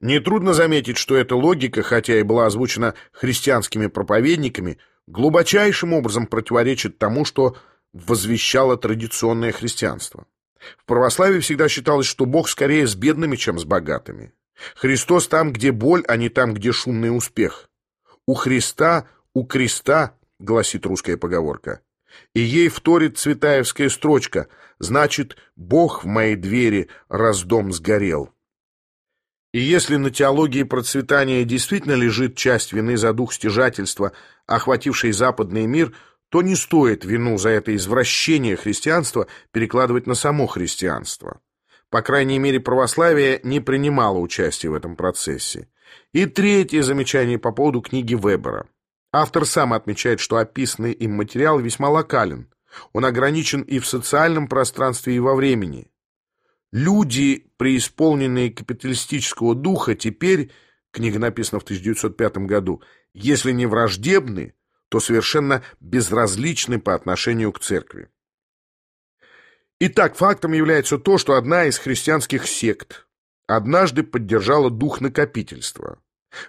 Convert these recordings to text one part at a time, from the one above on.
Нетрудно заметить, что эта логика, хотя и была озвучена христианскими проповедниками, глубочайшим образом противоречит тому, что возвещало традиционное христианство. В православии всегда считалось, что Бог скорее с бедными, чем с богатыми. Христос там, где боль, а не там, где шумный успех. У Христа, у креста, гласит русская поговорка. И ей вторит цветаевская строчка, значит, Бог в моей двери раздом сгорел. И если на теологии процветания действительно лежит часть вины за дух стяжательства, охвативший западный мир, то не стоит вину за это извращение христианства перекладывать на само христианство. По крайней мере, православие не принимало участия в этом процессе. И третье замечание по поводу книги Вебера. Автор сам отмечает, что описанный им материал весьма локален. Он ограничен и в социальном пространстве, и во времени. Люди, преисполненные капиталистического духа, теперь, книга написана в 1905 году, если не враждебны, то совершенно безразличны по отношению к церкви. Итак, фактом является то, что одна из христианских сект однажды поддержала дух накопительства.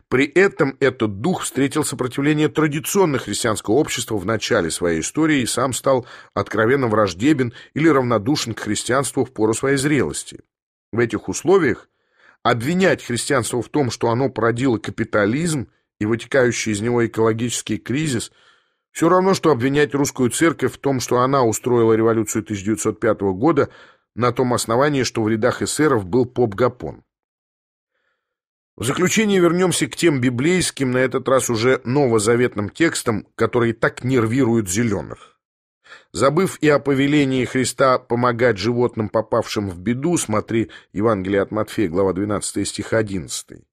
При этом этот дух встретил сопротивление традиционного христианского общества в начале своей истории и сам стал откровенно враждебен или равнодушен к христианству в пору своей зрелости. В этих условиях обвинять христианство в том, что оно породило капитализм и вытекающий из него экологический кризис, все равно, что обвинять русскую церковь в том, что она устроила революцию 1905 года на том основании, что в рядах эсеров был поп-гапон. В заключение вернемся к тем библейским, на этот раз уже новозаветным текстам, которые так нервируют зеленых. Забыв и о повелении Христа помогать животным, попавшим в беду, смотри Евангелие от Матфея, глава 12, стих 11,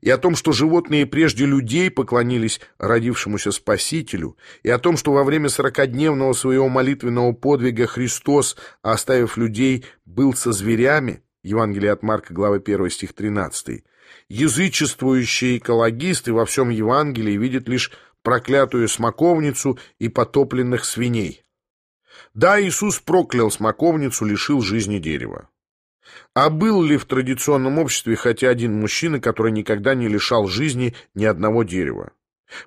и о том, что животные прежде людей поклонились родившемуся Спасителю, и о том, что во время сорокадневного своего молитвенного подвига Христос, оставив людей, был со зверями, Евангелие от Марка, глава 1, стих 13, язычествующие экологисты во всем Евангелии видят лишь проклятую смоковницу и потопленных свиней. Да, Иисус проклял смоковницу, лишил жизни дерева. А был ли в традиционном обществе хотя один мужчина, который никогда не лишал жизни ни одного дерева?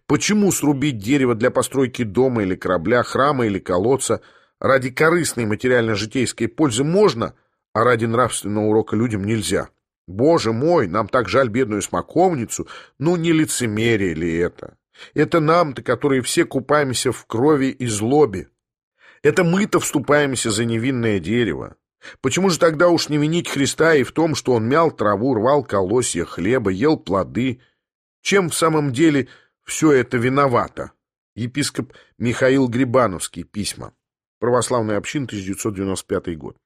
Почему срубить дерево для постройки дома или корабля, храма или колодца ради корыстной материально-житейской пользы можно, а ради нравственного урока людям нельзя? Боже мой, нам так жаль бедную смоковницу. Ну, не лицемерие ли это? Это нам-то, которые все купаемся в крови и злобе. Это мы-то вступаемся за невинное дерево. Почему же тогда уж не винить Христа и в том, что он мял траву, рвал колосья хлеба, ел плоды? Чем в самом деле все это виновато? Епископ Михаил Грибановский, письма. Православная община, 1995 год.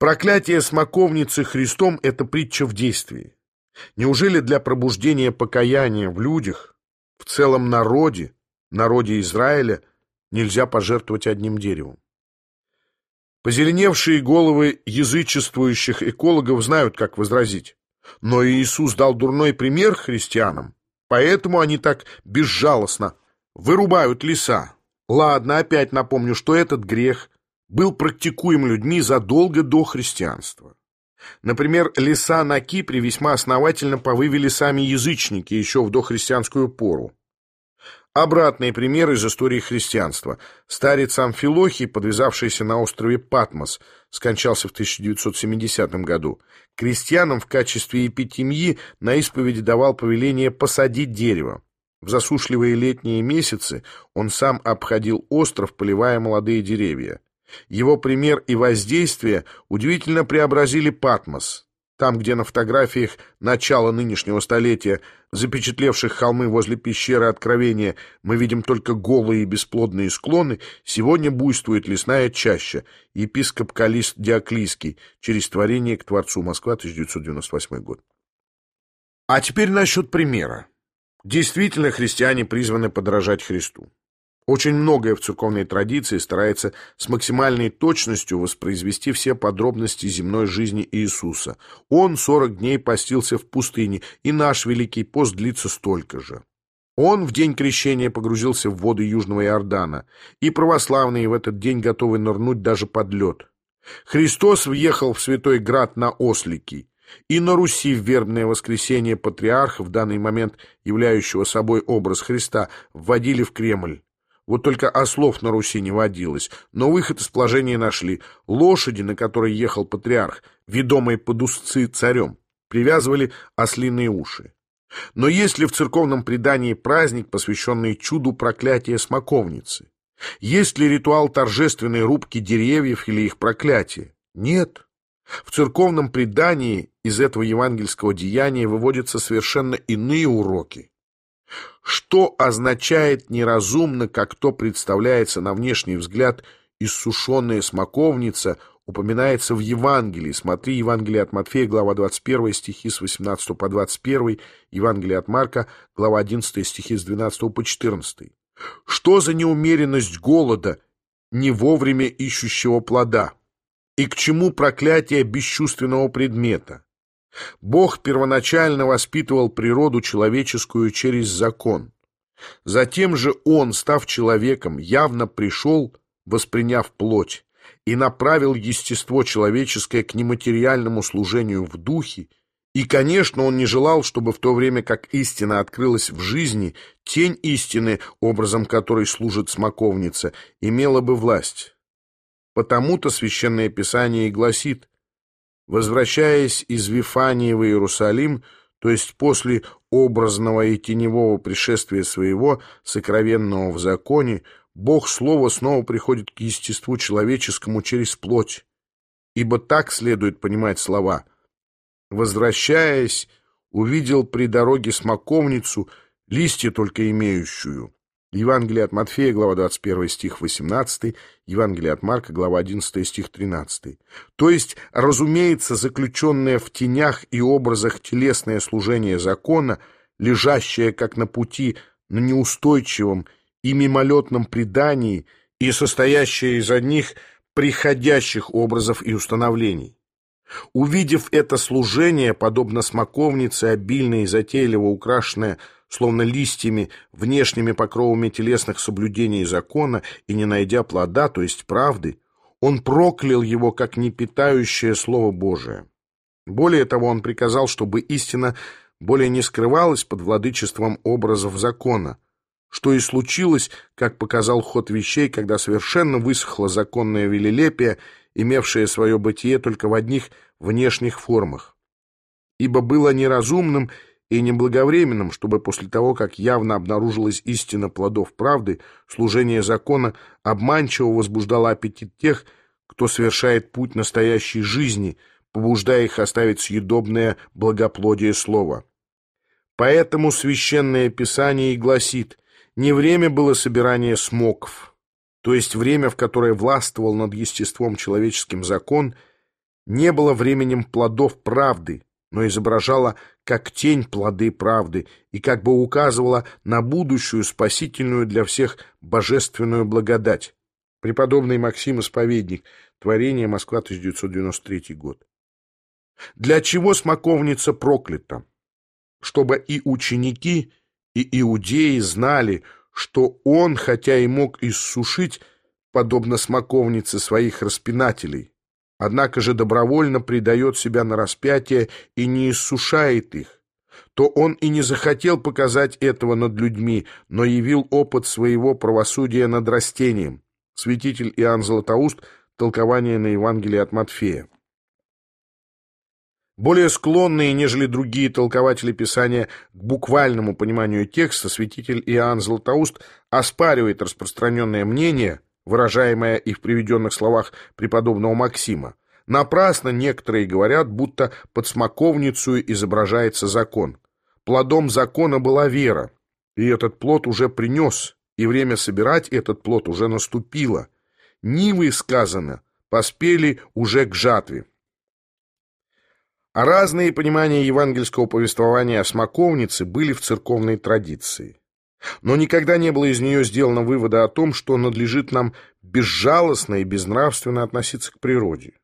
Проклятие смоковницы Христом – это притча в действии. Неужели для пробуждения покаяния в людях, в целом народе, народе Израиля, нельзя пожертвовать одним деревом? Позеленевшие головы язычествующих экологов знают, как возразить. Но Иисус дал дурной пример христианам, поэтому они так безжалостно вырубают леса. Ладно, опять напомню, что этот грех был практикуем людьми задолго до христианства. Например, леса на Кипре весьма основательно повывели сами язычники еще в дохристианскую пору. Обратные примеры из истории христианства. Старец Амфилохий, подвязавшийся на острове Патмос, скончался в 1970 году. Крестьянам в качестве эпитемьи на исповеди давал повеление посадить дерево. В засушливые летние месяцы он сам обходил остров, поливая молодые деревья. Его пример и воздействие удивительно преобразили Патмос. Там, где на фотографиях начала нынешнего столетия, запечатлевших холмы возле пещеры Откровения, мы видим только голые и бесплодные склоны, сегодня буйствует лесная чаща. Епископ Калист Диоклийский. Через творение к Творцу. Москва, 1998 год. А теперь насчет примера. Действительно, христиане призваны подражать Христу. Очень многое в церковной традиции старается с максимальной точностью воспроизвести все подробности земной жизни Иисуса. Он 40 дней постился в пустыне, и наш Великий пост длится столько же. Он в день крещения погрузился в воды Южного Иордана, и православные в этот день готовы нырнуть даже под лед. Христос въехал в Святой Град на ослики, И на Руси в вербное воскресенье патриарха, в данный момент являющего собой образ Христа, вводили в Кремль. Вот только ослов на Руси не водилось, но выход из положения нашли. Лошади, на которой ехал патриарх, ведомые под узцы царем, привязывали ослиные уши. Но есть ли в церковном предании праздник, посвященный чуду проклятия смоковницы? Есть ли ритуал торжественной рубки деревьев или их проклятия? Нет. В церковном предании из этого евангельского деяния выводятся совершенно иные уроки. Что означает неразумно, как то представляется на внешний взгляд иссушенная смоковница, упоминается в Евангелии. Смотри Евангелие от Матфея, глава 21, стихи с 18 по 21, Евангелие от Марка, глава 11, стихи с 12 по 14. Что за неумеренность голода, не вовремя ищущего плода? И к чему проклятие бесчувственного предмета? Бог первоначально воспитывал природу человеческую через закон. Затем же Он, став человеком, явно пришел, восприняв плоть, и направил естество человеческое к нематериальному служению в духе, и, конечно, он не желал, чтобы в то время, как истина открылась в жизни, тень истины, образом которой служит смоковница, имела бы власть. Потому-то Священное Писание и гласит, возвращаясь из Вифании в Иерусалим, то есть после образного и теневого пришествия своего, сокровенного в законе, Бог Слово снова приходит к естеству человеческому через плоть. Ибо так следует понимать слова. Возвращаясь, увидел при дороге смоковницу, листья только имеющую. Евангелие от Матфея, глава 21, стих 18, Евангелие от Марка, глава 11, стих 13. То есть, разумеется, заключенное в тенях и образах телесное служение закона, лежащее как на пути на неустойчивом и мимолетном предании и состоящее из одних приходящих образов и установлений. Увидев это служение, подобно смоковнице, обильно и затейливо украшенное, словно листьями, внешними покровами телесных соблюдений закона, и не найдя плода, то есть правды, он проклял его, как непитающее Слово Божие. Более того, он приказал, чтобы истина более не скрывалась под владычеством образов закона, что и случилось, как показал ход вещей, когда совершенно высохло законное велелепие, имевшее свое бытие только в одних внешних формах. Ибо было неразумным и неблаговременным, чтобы после того, как явно обнаружилась истина плодов правды, служение закона обманчиво возбуждало аппетит тех, кто совершает путь настоящей жизни, побуждая их оставить съедобное благоплодие слова. Поэтому Священное Писание и гласит – не время было собирания смоков, то есть время, в которое властвовал над естеством человеческим закон, не было временем плодов правды, но изображало как тень плоды правды и как бы указывала на будущую спасительную для всех божественную благодать. Преподобный Максим Исповедник. Творение. Москва, 1993 год. Для чего смоковница проклята? Чтобы и ученики, и иудеи знали, что он, хотя и мог иссушить, подобно смоковнице своих распинателей, однако же добровольно предает себя на распятие и не иссушает их, то он и не захотел показать этого над людьми, но явил опыт своего правосудия над растением. Святитель Иоанн Златоуст, толкование на Евангелие от Матфея. Более склонные, нежели другие толкователи Писания, к буквальному пониманию текста, святитель Иоанн Златоуст оспаривает распространенное мнение, выражаемое и в приведенных словах преподобного Максима. Напрасно некоторые говорят, будто под смоковницу изображается закон. Плодом закона была вера, и этот плод уже принес, и время собирать этот плод уже наступило. Нивы, сказано, поспели уже к жатве. А разные понимания евангельского повествования о смоковнице были в церковной традиции. Но никогда не было из нее сделано вывода о том, что надлежит нам безжалостно и безнравственно относиться к природе.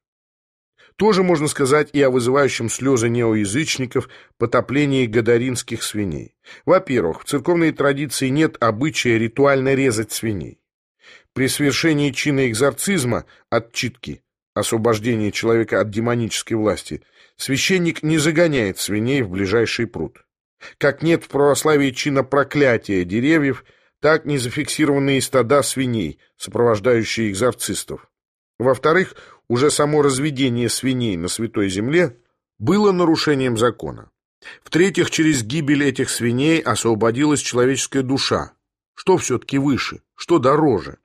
Тоже можно сказать и о вызывающем слезы неоязычников потоплении гадаринских свиней. Во-первых, в церковной традиции нет обычая ритуально резать свиней. При свершении чина экзорцизма, отчитки, освобождение человека от демонической власти, священник не загоняет свиней в ближайший пруд. Как нет в православии чина проклятия деревьев, так не зафиксированные стада свиней, сопровождающие экзорцистов. Во-вторых, уже само разведение свиней на Святой Земле было нарушением закона. В-третьих, через гибель этих свиней освободилась человеческая душа. Что все-таки выше? Что дороже?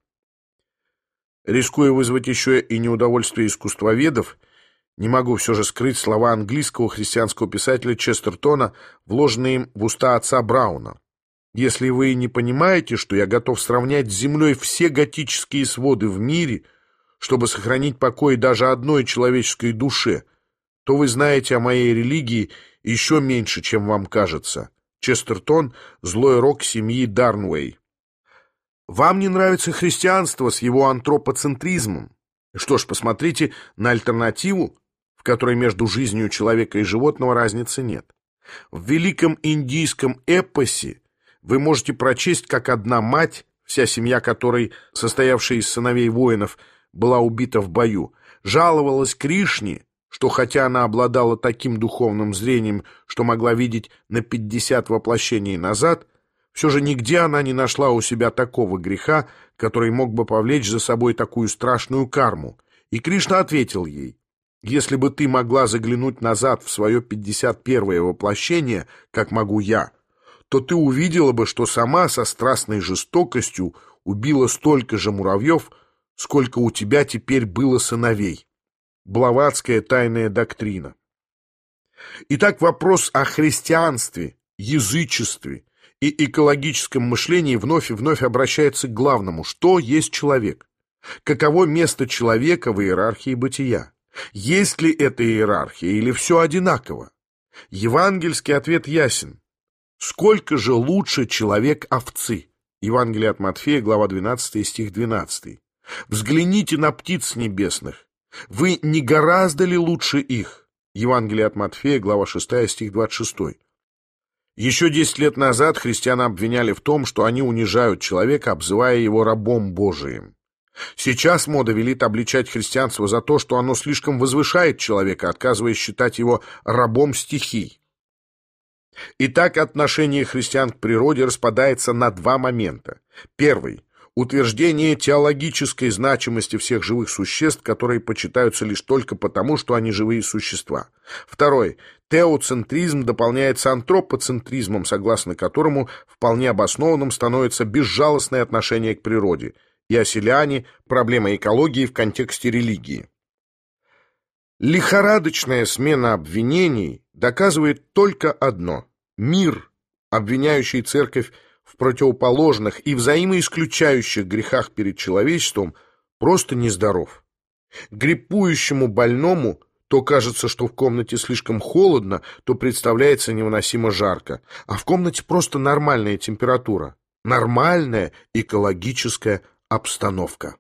Рискуя вызвать еще и неудовольствие искусствоведов, не могу все же скрыть слова английского христианского писателя Честертона, вложенные им в уста отца Брауна. «Если вы не понимаете, что я готов сравнять с землей все готические своды в мире, чтобы сохранить покой даже одной человеческой душе, то вы знаете о моей религии еще меньше, чем вам кажется». Честертон — злой рок семьи Дарнуэй. Вам не нравится христианство с его антропоцентризмом? Что ж, посмотрите на альтернативу, в которой между жизнью человека и животного разницы нет. В великом индийском эпосе вы можете прочесть, как одна мать, вся семья которой, состоявшая из сыновей воинов, была убита в бою, жаловалась Кришне, что хотя она обладала таким духовным зрением, что могла видеть на 50 воплощений назад, все же нигде она не нашла у себя такого греха, который мог бы повлечь за собой такую страшную карму. И Кришна ответил ей, «Если бы ты могла заглянуть назад в свое 51-е воплощение, как могу я, то ты увидела бы, что сама со страстной жестокостью убила столько же муравьев, сколько у тебя теперь было сыновей». Блаватская тайная доктрина. Итак, вопрос о христианстве, язычестве, и экологическом мышлении вновь и вновь обращается к главному, что есть человек. Каково место человека в иерархии бытия? Есть ли это иерархия или все одинаково? Евангельский ответ ясен. Сколько же лучше человек овцы? Евангелие от Матфея, глава 12, стих 12. Взгляните на птиц небесных. Вы не гораздо ли лучше их? Евангелие от Матфея, глава 6, стих 26. Еще десять лет назад христиан обвиняли в том, что они унижают человека, обзывая его рабом Божиим. Сейчас мода велит обличать христианство за то, что оно слишком возвышает человека, отказываясь считать его рабом стихий. Итак, отношение христиан к природе распадается на два момента. Первый утверждение теологической значимости всех живых существ, которые почитаются лишь только потому, что они живые существа. Второй. Теоцентризм дополняется антропоцентризмом, согласно которому вполне обоснованным становится безжалостное отношение к природе. И оселяне – проблема экологии в контексте религии. Лихорадочная смена обвинений доказывает только одно – мир, обвиняющий церковь в противоположных и взаимоисключающих грехах перед человечеством просто нездоров. Гриппующему больному то кажется, что в комнате слишком холодно, то представляется невыносимо жарко, а в комнате просто нормальная температура, нормальная экологическая обстановка.